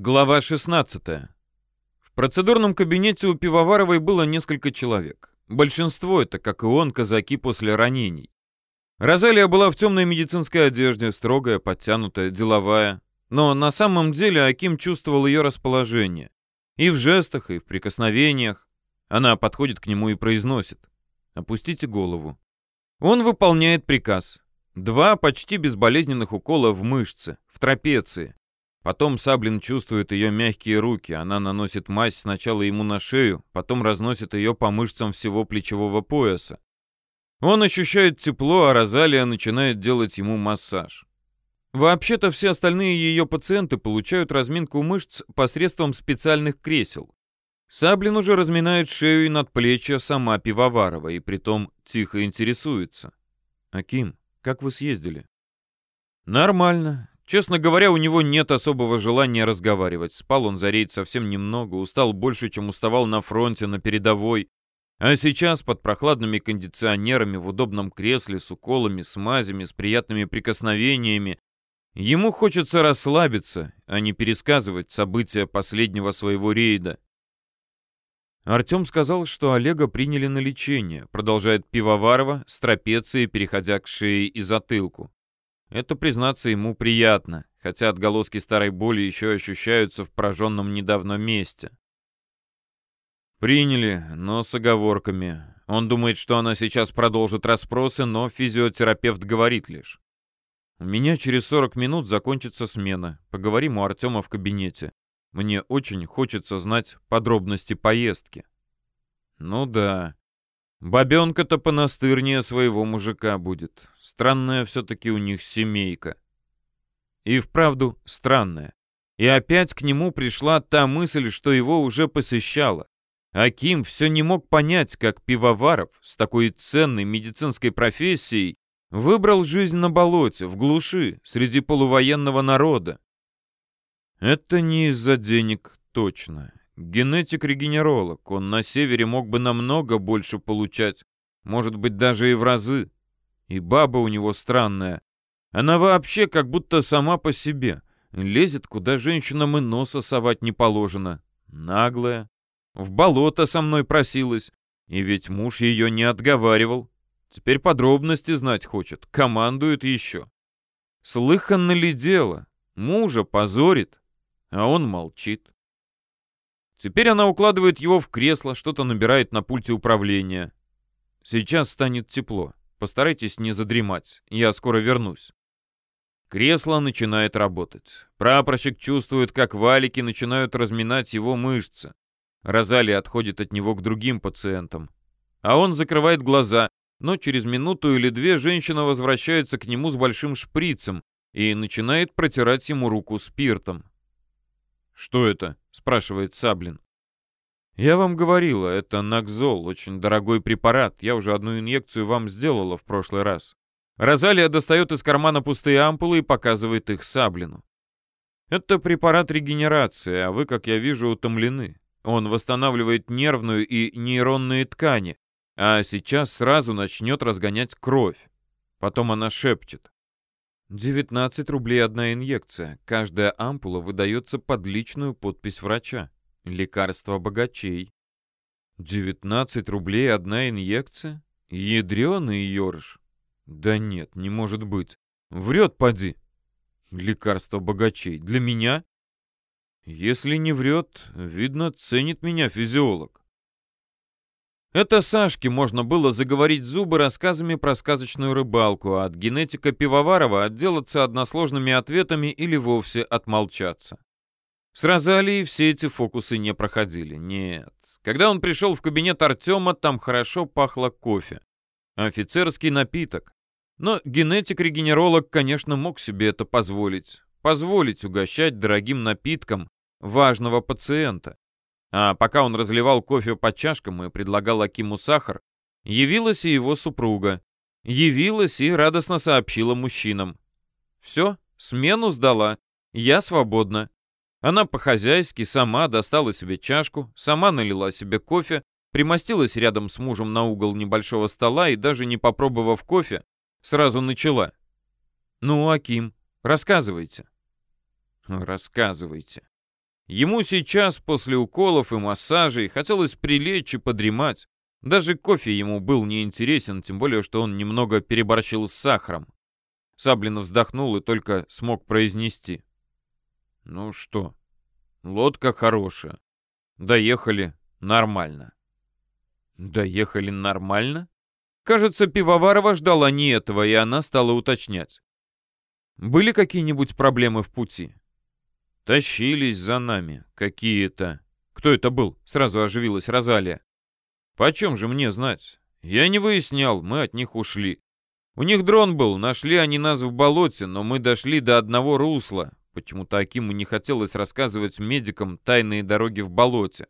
Глава 16. В процедурном кабинете у Пивоваровой было несколько человек. Большинство это, как и он, казаки после ранений. Розалия была в темной медицинской одежде, строгая, подтянутая, деловая. Но на самом деле Аким чувствовал ее расположение. И в жестах, и в прикосновениях. Она подходит к нему и произносит. «Опустите голову». Он выполняет приказ. Два почти безболезненных укола в мышцы, в трапеции. Потом Саблин чувствует ее мягкие руки. Она наносит мазь сначала ему на шею, потом разносит ее по мышцам всего плечевого пояса. Он ощущает тепло, а Розалия начинает делать ему массаж. Вообще-то все остальные ее пациенты получают разминку мышц посредством специальных кресел. Саблин уже разминает шею и надплечья сама Пивоварова, и притом тихо интересуется. «Аким, как вы съездили?» «Нормально. Честно говоря, у него нет особого желания разговаривать. Спал он за рейд совсем немного, устал больше, чем уставал на фронте, на передовой. А сейчас под прохладными кондиционерами, в удобном кресле, с уколами, с мазями, с приятными прикосновениями, ему хочется расслабиться, а не пересказывать события последнего своего рейда. Артем сказал, что Олега приняли на лечение, продолжает Пивоварова, с трапеции, переходя к шее и затылку. Это, признаться, ему приятно, хотя отголоски старой боли еще ощущаются в пораженном недавно месте. Приняли, но с оговорками. Он думает, что она сейчас продолжит расспросы, но физиотерапевт говорит лишь. У меня через 40 минут закончится смена. Поговорим у Артема в кабинете. Мне очень хочется знать подробности поездки. Ну да. Бабенка-то понастырнее своего мужика будет. Странная все-таки у них семейка. И вправду странная. И опять к нему пришла та мысль, что его уже посещала. Аким все не мог понять, как Пивоваров с такой ценной медицинской профессией выбрал жизнь на болоте, в глуши, среди полувоенного народа. Это не из-за денег точно. Генетик-регенеролог. Он на севере мог бы намного больше получать. Может быть, даже и в разы. И баба у него странная. Она вообще как будто сама по себе. Лезет, куда женщинам и носа совать не положено. Наглая. В болото со мной просилась. И ведь муж ее не отговаривал. Теперь подробности знать хочет. Командует еще. Слыханно ли дело? Мужа позорит, а он молчит. Теперь она укладывает его в кресло, что-то набирает на пульте управления. Сейчас станет тепло. Постарайтесь не задремать. Я скоро вернусь. Кресло начинает работать. Прапорщик чувствует, как валики начинают разминать его мышцы. Розали отходит от него к другим пациентам. А он закрывает глаза, но через минуту или две женщина возвращается к нему с большим шприцем и начинает протирать ему руку спиртом. «Что это?» — спрашивает Саблин. «Я вам говорила, это Накзол, очень дорогой препарат. Я уже одну инъекцию вам сделала в прошлый раз». Розалия достает из кармана пустые ампулы и показывает их Саблину. «Это препарат регенерации, а вы, как я вижу, утомлены. Он восстанавливает нервную и нейронные ткани, а сейчас сразу начнет разгонять кровь. Потом она шепчет. 19 рублей одна инъекция. Каждая ампула выдается под личную подпись врача. Лекарство богачей. 19 рублей одна инъекция? Ядреный ерш. Да нет, не может быть. Врет, поди. Лекарство богачей. Для меня? Если не врет, видно, ценит меня физиолог. Это Сашке можно было заговорить зубы рассказами про сказочную рыбалку, а от генетика Пивоварова отделаться односложными ответами или вовсе отмолчаться. С Розалией все эти фокусы не проходили, нет. Когда он пришел в кабинет Артема, там хорошо пахло кофе. Офицерский напиток. Но генетик-регенеролог, конечно, мог себе это позволить. Позволить угощать дорогим напитком важного пациента. А пока он разливал кофе по чашкам и предлагал Акиму сахар, явилась и его супруга. Явилась и радостно сообщила мужчинам. «Все, смену сдала. Я свободна». Она по-хозяйски сама достала себе чашку, сама налила себе кофе, примостилась рядом с мужем на угол небольшого стола и даже не попробовав кофе, сразу начала. «Ну, Аким, рассказывайте». «Рассказывайте». Ему сейчас, после уколов и массажей, хотелось прилечь и подремать. Даже кофе ему был неинтересен, тем более, что он немного переборщил с сахаром. Саблин вздохнул и только смог произнести. «Ну что, лодка хорошая. Доехали нормально». «Доехали нормально?» Кажется, Пивоварова ждала не этого, и она стала уточнять. «Были какие-нибудь проблемы в пути?» «Тащились за нами какие-то». «Кто это был?» — сразу оживилась Розалия. «Почем же мне знать? Я не выяснял, мы от них ушли. У них дрон был, нашли они нас в болоте, но мы дошли до одного русла. Почему-то Акиму не хотелось рассказывать медикам тайные дороги в болоте.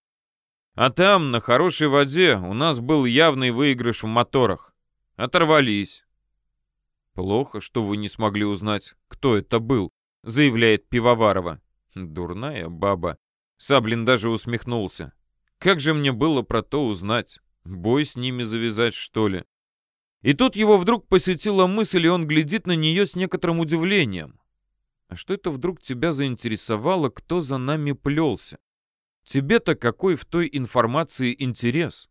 А там, на хорошей воде, у нас был явный выигрыш в моторах. Оторвались. Плохо, что вы не смогли узнать, кто это был, заявляет Пивоварова. Дурная баба. Саблин даже усмехнулся. Как же мне было про то узнать? Бой с ними завязать, что ли? И тут его вдруг посетила мысль, и он глядит на нее с некоторым удивлением. А что это вдруг тебя заинтересовало, кто за нами плелся? Тебе-то какой в той информации интерес?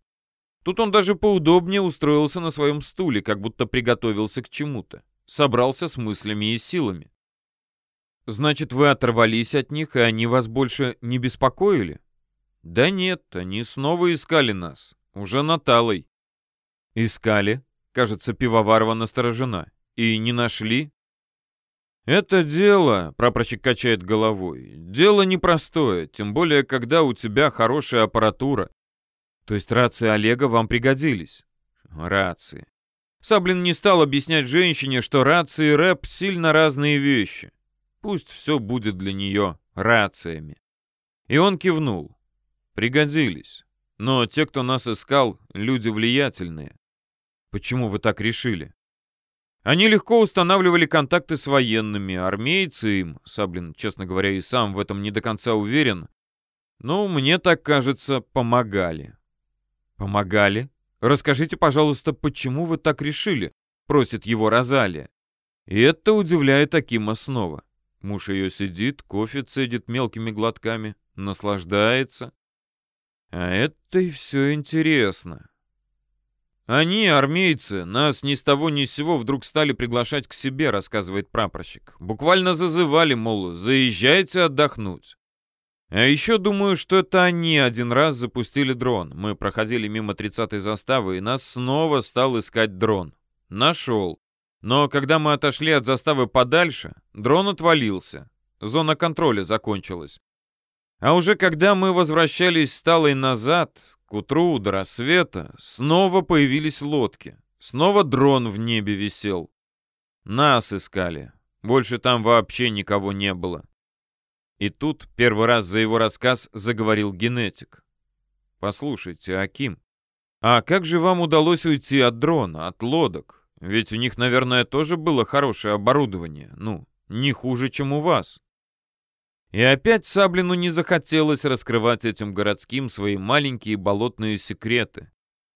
Тут он даже поудобнее устроился на своем стуле, как будто приготовился к чему-то. Собрался с мыслями и силами. Значит, вы оторвались от них, и они вас больше не беспокоили? Да нет, они снова искали нас. Уже наталой. Искали? Кажется, Пивоварова насторожена. И не нашли? Это дело, прапорщик качает головой, дело непростое, тем более, когда у тебя хорошая аппаратура. То есть рации Олега вам пригодились? Рации. Саблин не стал объяснять женщине, что рации и рэп сильно разные вещи. Пусть все будет для нее рациями. И он кивнул. Пригодились. Но те, кто нас искал, люди влиятельные. Почему вы так решили? Они легко устанавливали контакты с военными, армейцы им, Саблин, честно говоря, и сам в этом не до конца уверен, но мне так кажется, помогали. Помогали? Расскажите, пожалуйста, почему вы так решили? Просит его Розалия. И это удивляет Акима снова. Муж ее сидит, кофе цедит мелкими глотками, наслаждается. А это и все интересно. Они, армейцы, нас ни с того ни с сего вдруг стали приглашать к себе, рассказывает прапорщик. Буквально зазывали, мол, заезжайте отдохнуть. А еще думаю, что это они один раз запустили дрон. Мы проходили мимо 30-й заставы, и нас снова стал искать дрон. Нашел. Но когда мы отошли от заставы подальше, дрон отвалился. Зона контроля закончилась. А уже когда мы возвращались с назад, к утру до рассвета, снова появились лодки. Снова дрон в небе висел. Нас искали. Больше там вообще никого не было. И тут первый раз за его рассказ заговорил генетик. «Послушайте, Аким, а как же вам удалось уйти от дрона, от лодок? Ведь у них, наверное, тоже было хорошее оборудование. Ну, не хуже, чем у вас». И опять Саблину не захотелось раскрывать этим городским свои маленькие болотные секреты.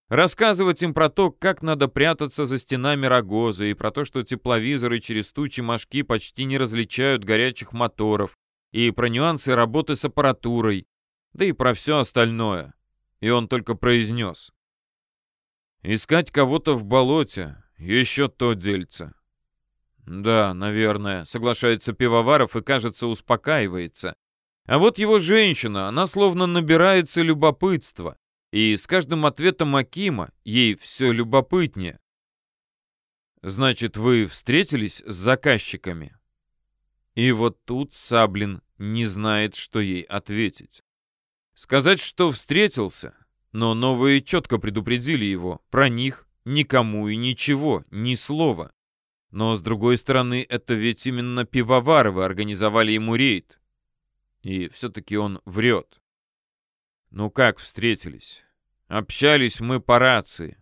Рассказывать им про то, как надо прятаться за стенами рогоза, и про то, что тепловизоры через тучи мошки почти не различают горячих моторов, и про нюансы работы с аппаратурой, да и про все остальное. И он только произнес. «Искать кого-то в болоте — еще то дельце. «Да, наверное», — соглашается Пивоваров и, кажется, успокаивается. А вот его женщина, она словно набирается любопытства. И с каждым ответом Акима ей все любопытнее. «Значит, вы встретились с заказчиками?» И вот тут Саблин не знает, что ей ответить. Сказать, что встретился, но новые четко предупредили его. Про них никому и ничего, ни слова. Но, с другой стороны, это ведь именно пивоваровы организовали ему рейд. И все-таки он врет. Ну как встретились? Общались мы по рации.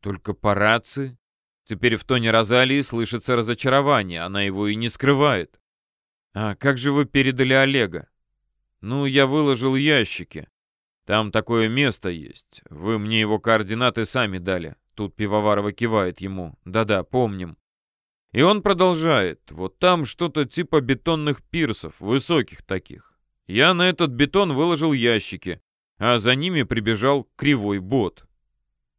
Только по рации? Теперь в тоне Розалии слышится разочарование, она его и не скрывает. А как же вы передали Олега? Ну, я выложил ящики. Там такое место есть. Вы мне его координаты сами дали. Тут Пивоварова кивает ему. Да-да, помним. И он продолжает. Вот там что-то типа бетонных пирсов, высоких таких. Я на этот бетон выложил ящики, а за ними прибежал кривой бот.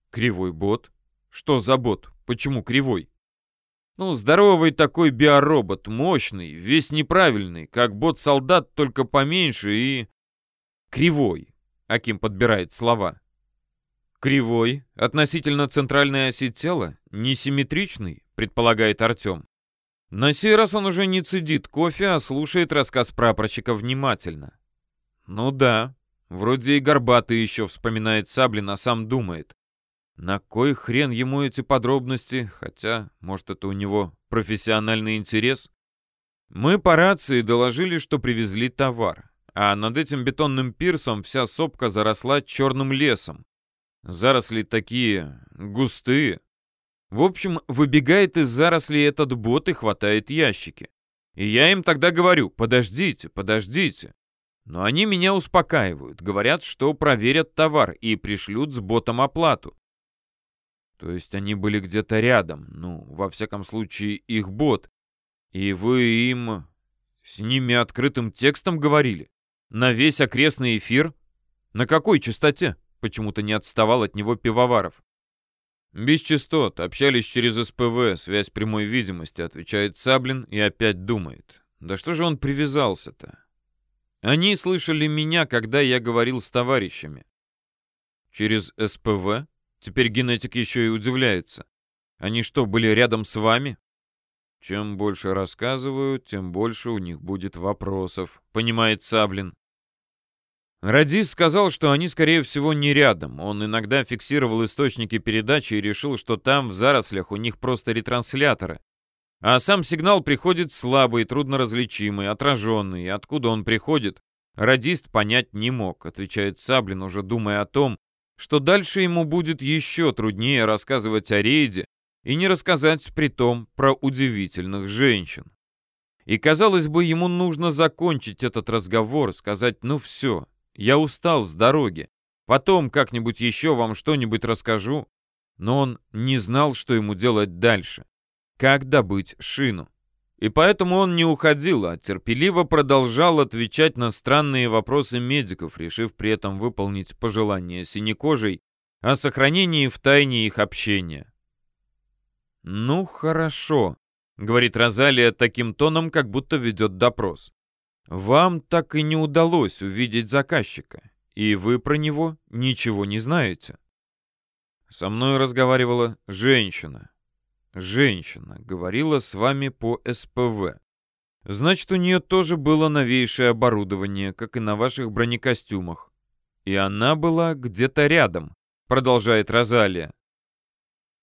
Кривой бот? Что за бот? Почему кривой? Ну, здоровый такой биоробот, мощный, весь неправильный, как бот-солдат, только поменьше и... Кривой. Аким подбирает слова. Кривой, относительно центральной оси тела, несимметричный, предполагает Артем. На сей раз он уже не цедит кофе, а слушает рассказ прапорщика внимательно. Ну да, вроде и горбатый еще вспоминает Саблин, а сам думает. На кой хрен ему эти подробности, хотя, может, это у него профессиональный интерес? Мы по рации доложили, что привезли товар, а над этим бетонным пирсом вся сопка заросла черным лесом. Заросли такие густые. В общем, выбегает из зарослей этот бот и хватает ящики. И я им тогда говорю, подождите, подождите. Но они меня успокаивают, говорят, что проверят товар и пришлют с ботом оплату. То есть они были где-то рядом, ну, во всяком случае, их бот. И вы им с ними открытым текстом говорили? На весь окрестный эфир? На какой частоте? Почему-то не отставал от него пивоваров. «Без частот, общались через СПВ, связь прямой видимости», — отвечает Саблин и опять думает. «Да что же он привязался-то?» Они слышали меня, когда я говорил с товарищами. Через СПВ? Теперь генетик еще и удивляется. Они что, были рядом с вами? Чем больше рассказывают, тем больше у них будет вопросов, понимает Саблин. Радис сказал, что они, скорее всего, не рядом. Он иногда фиксировал источники передачи и решил, что там, в зарослях, у них просто ретрансляторы. А сам сигнал приходит слабый, трудноразличимый, отраженный. Откуда он приходит, радист понять не мог, отвечает Саблин, уже думая о том, что дальше ему будет еще труднее рассказывать о рейде и не рассказать при том про удивительных женщин. И, казалось бы, ему нужно закончить этот разговор, сказать «ну все, я устал с дороги. Потом как-нибудь еще вам что-нибудь расскажу. Но он не знал, что ему делать дальше. Как добыть шину. И поэтому он не уходил, а терпеливо продолжал отвечать на странные вопросы медиков, решив при этом выполнить пожелание синекожей о сохранении в тайне их общения. «Ну, хорошо», — говорит Розалия таким тоном, как будто ведет допрос. Вам так и не удалось увидеть заказчика, и вы про него ничего не знаете. Со мной разговаривала женщина. Женщина говорила с вами по СПВ. Значит, у нее тоже было новейшее оборудование, как и на ваших бронекостюмах. И она была где-то рядом, продолжает Розалия.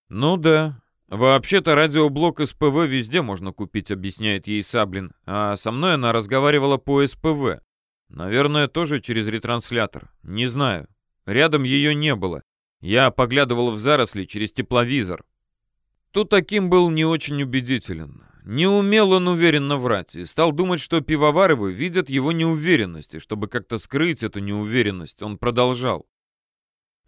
Ну да, «Вообще-то радиоблок СПВ везде можно купить», — объясняет ей Саблин. «А со мной она разговаривала по СПВ. Наверное, тоже через ретранслятор. Не знаю. Рядом ее не было. Я поглядывал в заросли через тепловизор». Тут таким был не очень убедителен. Не умел он уверенно врать и стал думать, что пивоваровы видят его неуверенность, и чтобы как-то скрыть эту неуверенность, он продолжал.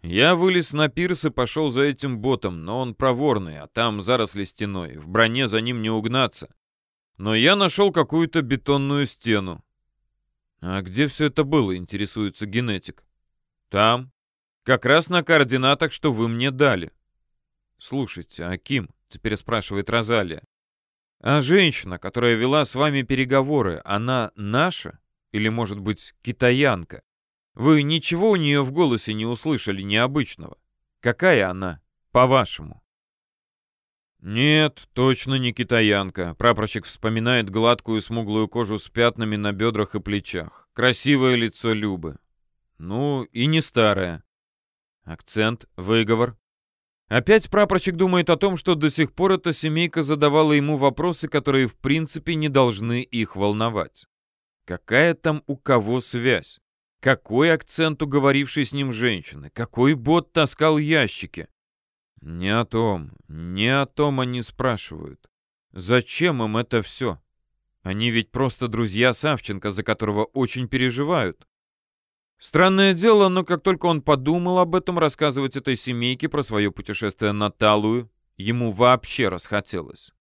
Я вылез на пирс и пошел за этим ботом, но он проворный, а там заросли стеной, в броне за ним не угнаться. Но я нашел какую-то бетонную стену. А где все это было, интересуется генетик. Там. Как раз на координатах, что вы мне дали. Слушайте, а Ким, теперь спрашивает Розалия. А женщина, которая вела с вами переговоры, она наша? Или, может быть, китаянка? Вы ничего у нее в голосе не услышали необычного? Какая она, по-вашему? Нет, точно не китаянка. Прапорщик вспоминает гладкую смуглую кожу с пятнами на бедрах и плечах. Красивое лицо Любы. Ну, и не старое. Акцент, выговор. Опять прапорщик думает о том, что до сих пор эта семейка задавала ему вопросы, которые в принципе не должны их волновать. Какая там у кого связь? Какой акцент у говорившей с ним женщины? Какой бот таскал ящики? Не о том, не о том они спрашивают. Зачем им это все? Они ведь просто друзья Савченко, за которого очень переживают. Странное дело, но как только он подумал об этом, рассказывать этой семейке про свое путешествие на Талую, ему вообще расхотелось.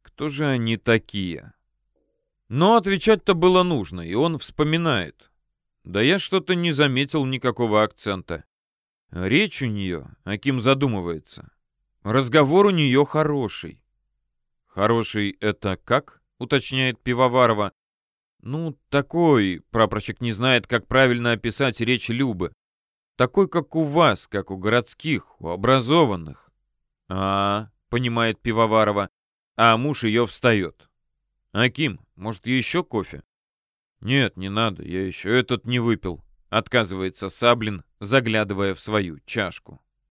Кто же они такие? Но отвечать-то было нужно, и он вспоминает. Да я что-то не заметил никакого акцента. Речь у нее, Аким задумывается. Разговор у нее хороший. Хороший это как? Уточняет Пивоварова. Ну, такой, прапорщик не знает, как правильно описать речь Любы. Такой, как у вас, как у городских, у образованных. А, понимает Пивоварова. А муж ее встает. Аким, может, еще кофе? Нет, не надо, я еще этот не выпил. Отказывается Саблин, заглядывая в свою чашку.